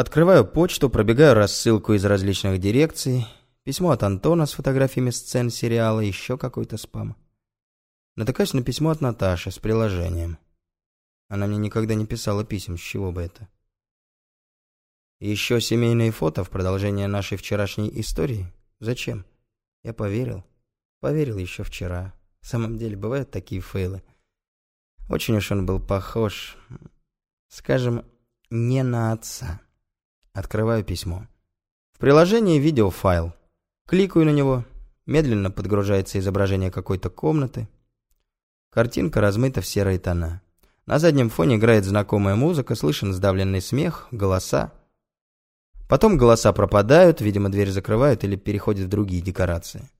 Открываю почту, пробегаю рассылку из различных дирекций, письмо от Антона с фотографиями сцен сериала, еще какой-то спам. Натыкаюсь на письмо от Наташи с приложением. Она мне никогда не писала писем, с чего бы это. Еще семейные фото в продолжение нашей вчерашней истории? Зачем? Я поверил. Поверил еще вчера. В самом деле, бывают такие фейлы. Очень уж он был похож, скажем, не на отца. Открываю письмо. В приложении видеофайл. Кликаю на него. Медленно подгружается изображение какой-то комнаты. Картинка размыта в серые тона. На заднем фоне играет знакомая музыка, слышен сдавленный смех, голоса. Потом голоса пропадают, видимо, дверь закрывают или переходят в другие декорации.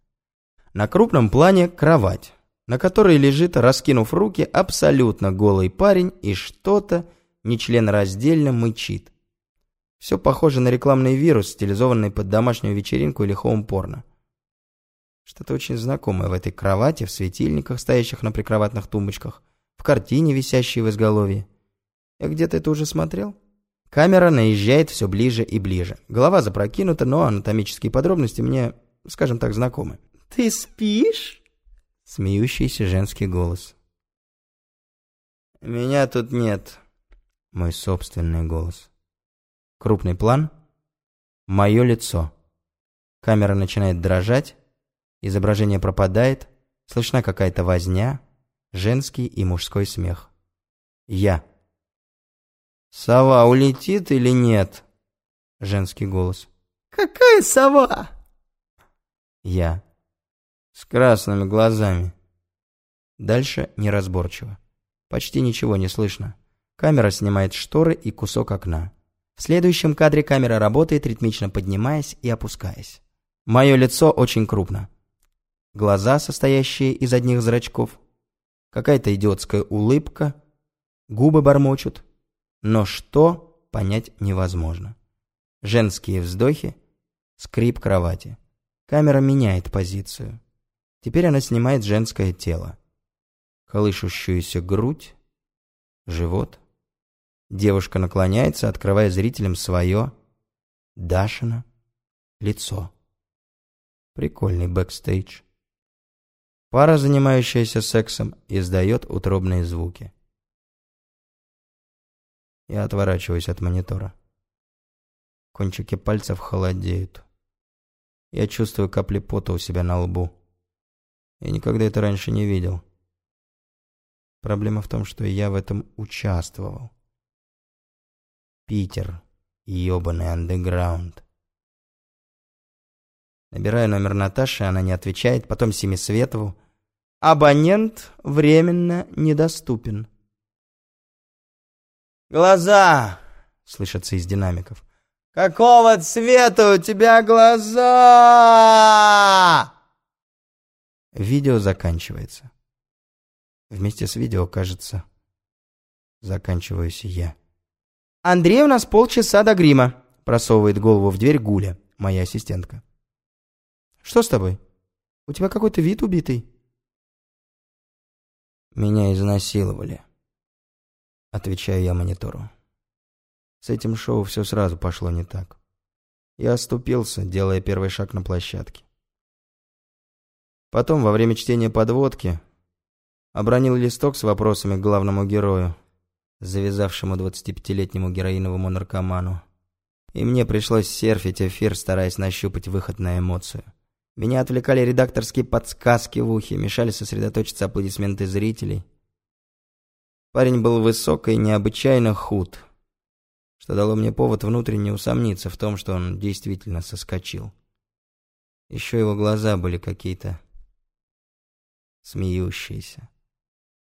На крупном плане кровать, на которой лежит, раскинув руки, абсолютно голый парень и что-то нечленораздельно мычит. Все похоже на рекламный вирус, стилизованный под домашнюю вечеринку или хоум-порно. Что-то очень знакомое в этой кровати, в светильниках, стоящих на прикроватных тумбочках, в картине, висящей в изголовье. Я где-то это уже смотрел? Камера наезжает все ближе и ближе. Голова запрокинута, но анатомические подробности мне, скажем так, знакомы. «Ты спишь?» Смеющийся женский голос. «Меня тут нет». Мой собственный голос. Крупный план. Мое лицо. Камера начинает дрожать. Изображение пропадает. Слышна какая-то возня. Женский и мужской смех. Я. «Сова улетит или нет?» Женский голос. «Какая сова?» Я. С красными глазами. Дальше неразборчиво. Почти ничего не слышно. Камера снимает шторы и кусок окна. В следующем кадре камера работает, ритмично поднимаясь и опускаясь. Мое лицо очень крупно. Глаза, состоящие из одних зрачков. Какая-то идиотская улыбка. Губы бормочут. Но что, понять невозможно. Женские вздохи, скрип кровати. Камера меняет позицию. Теперь она снимает женское тело. Колышущуюся грудь, живот. Девушка наклоняется, открывая зрителям свое, Дашина, лицо. Прикольный бэкстейдж. Пара, занимающаяся сексом, издает утробные звуки. Я отворачиваюсь от монитора. Кончики пальцев холодеют. Я чувствую капли пота у себя на лбу. Я никогда это раньше не видел. Проблема в том, что я в этом участвовал. Питер, ёбаный андеграунд. Набираю номер Наташи, она не отвечает, потом Семисветову. Абонент временно недоступен. «Глаза!» — слышатся из динамиков. «Какого цвета у тебя глаза?» Видео заканчивается. Вместе с видео, кажется, заканчиваюсь я. «Андрей, у нас полчаса до грима», — просовывает голову в дверь Гуля, моя ассистентка. «Что с тобой? У тебя какой-то вид убитый». «Меня изнасиловали», — отвечаю я монитору. С этим шоу все сразу пошло не так. Я оступился, делая первый шаг на площадке. Потом, во время чтения подводки, обронил листок с вопросами к главному герою, завязавшему 25-летнему героиновому наркоману. И мне пришлось серфить эфир, стараясь нащупать выход на эмоцию. Меня отвлекали редакторские подсказки в ухе, мешали сосредоточиться аплодисменты зрителей. Парень был высок и необычайно худ, что дало мне повод внутренне усомниться в том, что он действительно соскочил. Еще его глаза были какие-то смеющиеся.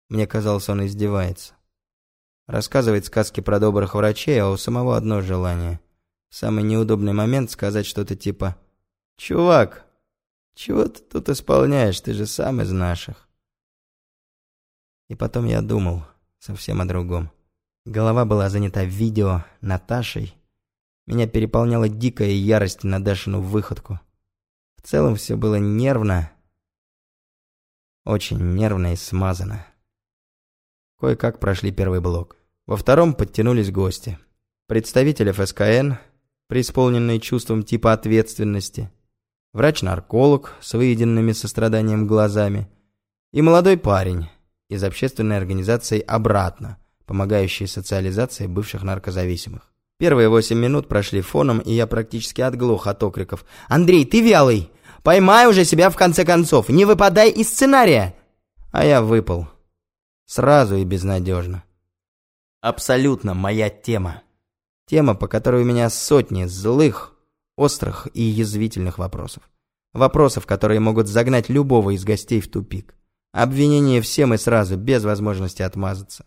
Мне казалось, он издевается. Рассказывает сказки про добрых врачей, а у самого одно желание. Самый неудобный момент сказать что-то типа «Чувак, чего ты тут исполняешь, ты же сам из наших». И потом я думал совсем о другом. Голова была занята видео Наташей. Меня переполняла дикая ярость на Дашину выходку. В целом все было нервно, очень нервно и смазано. Кое-как прошли первый блок. Во втором подтянулись гости. представитель ФСКН, преисполненный чувством типа ответственности, врач-нарколог с выеденными состраданием глазами и молодой парень из общественной организации «Обратно», помогающей социализации бывших наркозависимых. Первые восемь минут прошли фоном, и я практически отглох от окриков. «Андрей, ты вялый! Поймай уже себя в конце концов! Не выпадай из сценария!» А я выпал. Сразу и безнадежно. Абсолютно моя тема. Тема, по которой у меня сотни злых, острых и язвительных вопросов. Вопросов, которые могут загнать любого из гостей в тупик. Обвинение всем и сразу, без возможности отмазаться.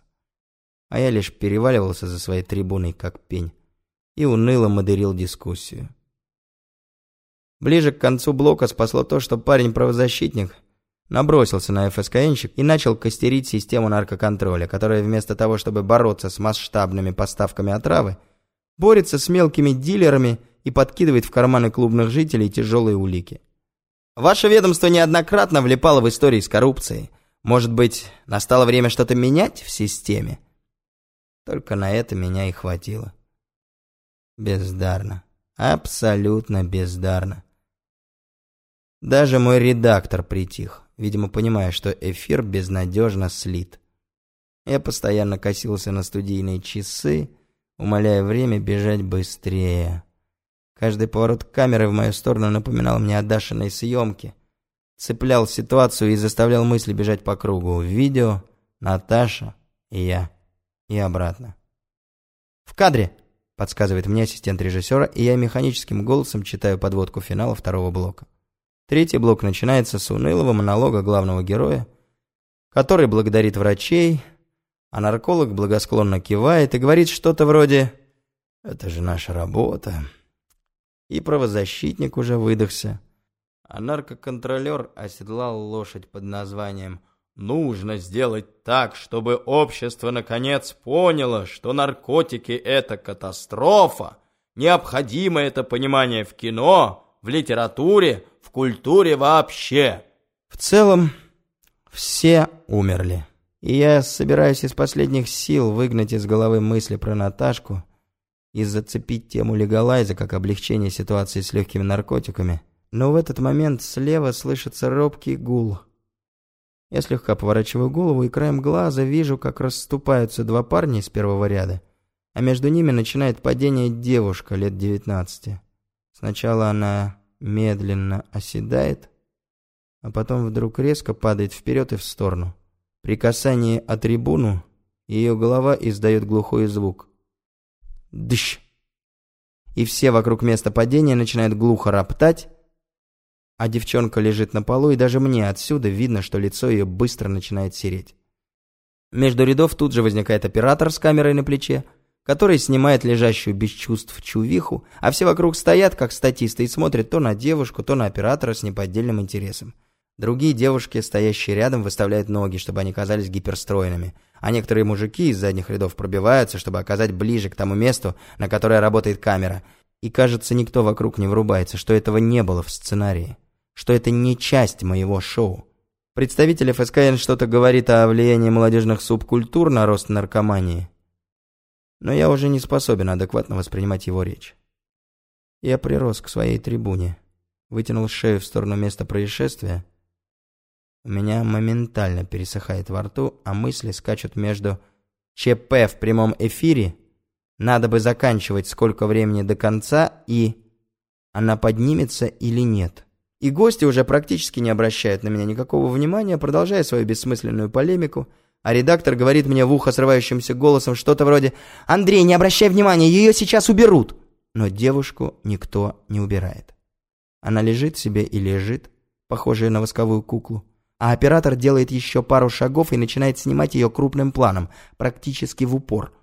А я лишь переваливался за своей трибуной, как пень и уныло модерил дискуссию. Ближе к концу блока спасло то, что парень-правозащитник набросился на ФСКНщик и начал костерить систему наркоконтроля, которая вместо того, чтобы бороться с масштабными поставками отравы, борется с мелкими дилерами и подкидывает в карманы клубных жителей тяжелые улики. Ваше ведомство неоднократно влипало в истории с коррупцией. Может быть, настало время что-то менять в системе? Только на это меня и хватило. Бездарно. Абсолютно бездарно. Даже мой редактор притих, видимо, понимая, что эфир безнадежно слит. Я постоянно косился на студийные часы, умоляя время бежать быстрее. Каждый поворот камеры в мою сторону напоминал мне о Дашиной съемке. Цеплял ситуацию и заставлял мысли бежать по кругу. Видео, Наташа и я. И обратно. «В кадре!» подсказывает мне ассистент режиссера, и я механическим голосом читаю подводку финала второго блока. Третий блок начинается с унылого монолога главного героя, который благодарит врачей, а нарколог благосклонно кивает и говорит что-то вроде «Это же наша работа». И правозащитник уже выдохся, а наркоконтролер оседлал лошадь под названием. Нужно сделать так, чтобы общество наконец поняло, что наркотики – это катастрофа. Необходимо это понимание в кино, в литературе, в культуре вообще. В целом, все умерли. И я собираюсь из последних сил выгнать из головы мысли про Наташку и зацепить тему легалайза как облегчение ситуации с легкими наркотиками. Но в этот момент слева слышится робкий гул – я слегка поворачиваю голову и краем глаза вижу, как расступаются два парня из первого ряда, а между ними начинает падение девушка лет девятнадцати. Сначала она медленно оседает, а потом вдруг резко падает вперед и в сторону. При касании о трибуну ее голова издает глухой звук. Дыщ! И все вокруг места падения начинают глухо роптать, а девчонка лежит на полу, и даже мне отсюда видно, что лицо ее быстро начинает сереть. Между рядов тут же возникает оператор с камерой на плече, который снимает лежащую без чувств чувиху, а все вокруг стоят, как статисты, и смотрят то на девушку, то на оператора с неподдельным интересом. Другие девушки, стоящие рядом, выставляют ноги, чтобы они казались гиперстройными, а некоторые мужики из задних рядов пробиваются, чтобы оказать ближе к тому месту, на которое работает камера. И кажется, никто вокруг не врубается, что этого не было в сценарии что это не часть моего шоу. Представитель ФСКН что-то говорит о влиянии молодежных субкультур на рост наркомании, но я уже не способен адекватно воспринимать его речь. Я прирос к своей трибуне, вытянул шею в сторону места происшествия. У меня моментально пересыхает во рту, а мысли скачут между ЧП в прямом эфире, надо бы заканчивать сколько времени до конца и она поднимется или нет. И гости уже практически не обращают на меня никакого внимания, продолжая свою бессмысленную полемику, а редактор говорит мне в ухо срывающимся голосом что-то вроде «Андрей, не обращай внимания, ее сейчас уберут!» Но девушку никто не убирает. Она лежит себе и лежит, похожая на восковую куклу. А оператор делает еще пару шагов и начинает снимать ее крупным планом, практически в упор –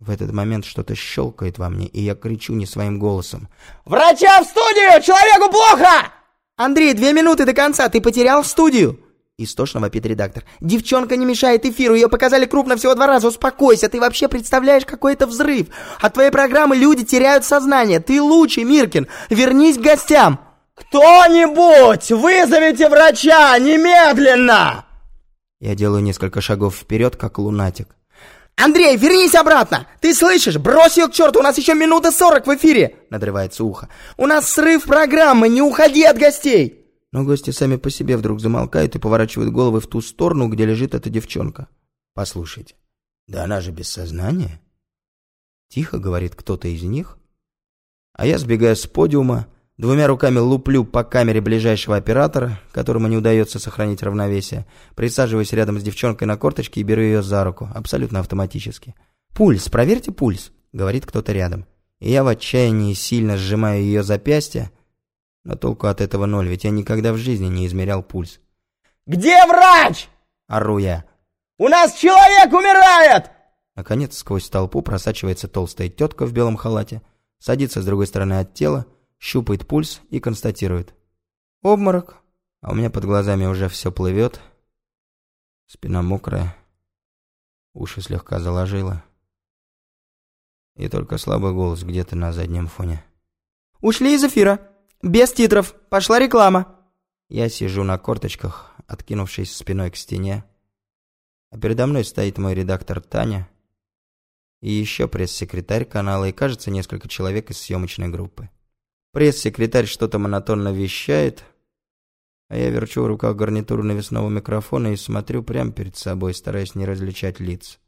в этот момент что-то щелкает во мне, и я кричу не своим голосом. «Врача в студию! Человеку плохо!» «Андрей, две минуты до конца, ты потерял студию!» Истошно вопит редактор. «Девчонка не мешает эфиру, ее показали крупно всего два раза, успокойся, ты вообще представляешь, какой это взрыв! От твоей программы люди теряют сознание, ты лучший, Миркин, вернись к гостям!» «Кто-нибудь, вызовите врача, немедленно!» Я делаю несколько шагов вперед, как лунатик. «Андрей, вернись обратно! Ты слышишь? Брось ее к черту, у нас еще минута сорок в эфире!» Надрывается ухо. «У нас срыв программы, не уходи от гостей!» Но гости сами по себе вдруг замолкают и поворачивают головы в ту сторону, где лежит эта девчонка. «Послушайте, да она же без сознания!» Тихо говорит кто-то из них, а я сбегаю с подиума, Двумя руками луплю по камере ближайшего оператора, которому не удается сохранить равновесие. Присаживаюсь рядом с девчонкой на корточке и беру ее за руку, абсолютно автоматически. «Пульс, проверьте пульс», — говорит кто-то рядом. И я в отчаянии сильно сжимаю ее запястье, но толку от этого ноль, ведь я никогда в жизни не измерял пульс. «Где врач?» — ору я. «У нас человек умирает!» Наконец, сквозь толпу просачивается толстая тетка в белом халате, садится с другой стороны от тела, щупает пульс и констатирует. Обморок. А у меня под глазами уже все плывет. Спина мокрая. Уши слегка заложило. И только слабый голос где-то на заднем фоне. «Ушли из эфира. Без титров. Пошла реклама». Я сижу на корточках, откинувшись спиной к стене. А передо мной стоит мой редактор Таня. И еще пресс-секретарь канала и, кажется, несколько человек из съемочной группы. Пресс-секретарь что-то монотонно вещает, а я верчу в руках гарнитуру навесного микрофона и смотрю прямо перед собой, стараясь не различать лиц.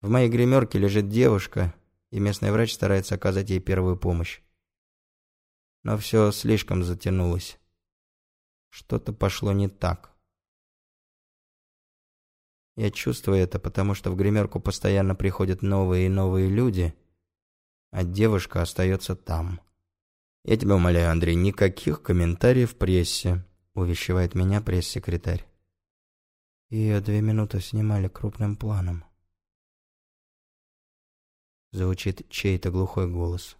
В моей гримерке лежит девушка, и местный врач старается оказать ей первую помощь. Но все слишком затянулось. Что-то пошло не так. Я чувствую это, потому что в гримерку постоянно приходят новые и новые люди — а девушка остается там. «Я тебя умоляю, Андрей, никаких комментариев в прессе», — увещевает меня пресс-секретарь. Ее две минуты снимали крупным планом. Звучит чей-то глухой голос.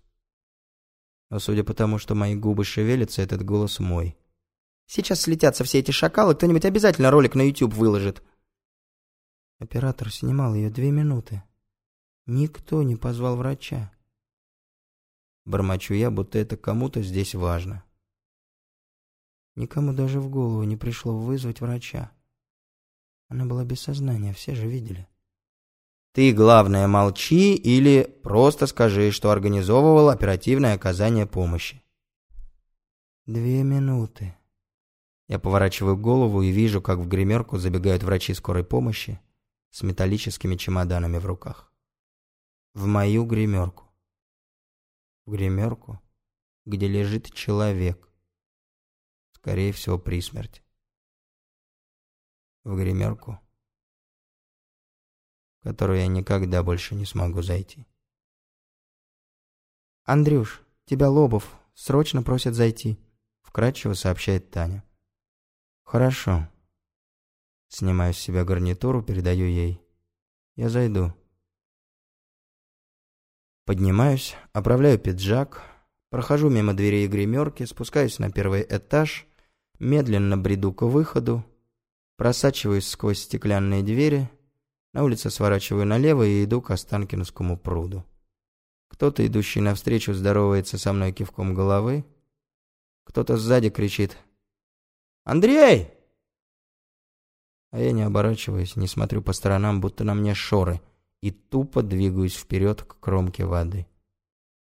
Но судя по тому, что мои губы шевелятся, этот голос мой. Сейчас слетятся все эти шакалы, кто-нибудь обязательно ролик на YouTube выложит. Оператор снимал ее две минуты. Никто не позвал врача. Бормочу я, будто это кому-то здесь важно. Никому даже в голову не пришло вызвать врача. Она была без сознания, все же видели. Ты, главное, молчи или просто скажи, что организовывал оперативное оказание помощи. Две минуты. Я поворачиваю голову и вижу, как в гримерку забегают врачи скорой помощи с металлическими чемоданами в руках. В мою гримерку в гримерку, где лежит человек, скорее всего, при смерти. В гримерку, в которую я никогда больше не смогу зайти. «Андрюш, тебя Лобов срочно просят зайти», — вкратчиво сообщает Таня. «Хорошо». Снимаю с себя гарнитуру, передаю ей. «Я зайду». Поднимаюсь, оправляю пиджак, прохожу мимо дверей гримерки, спускаюсь на первый этаж, медленно бреду к выходу, просачиваюсь сквозь стеклянные двери, на улице сворачиваю налево и иду к Останкинскому пруду. Кто-то, идущий навстречу, здоровается со мной кивком головы, кто-то сзади кричит «Андрей!» А я не оборачиваюсь, не смотрю по сторонам, будто на мне шоры — и тупо двигаюсь вперед к кромке воды.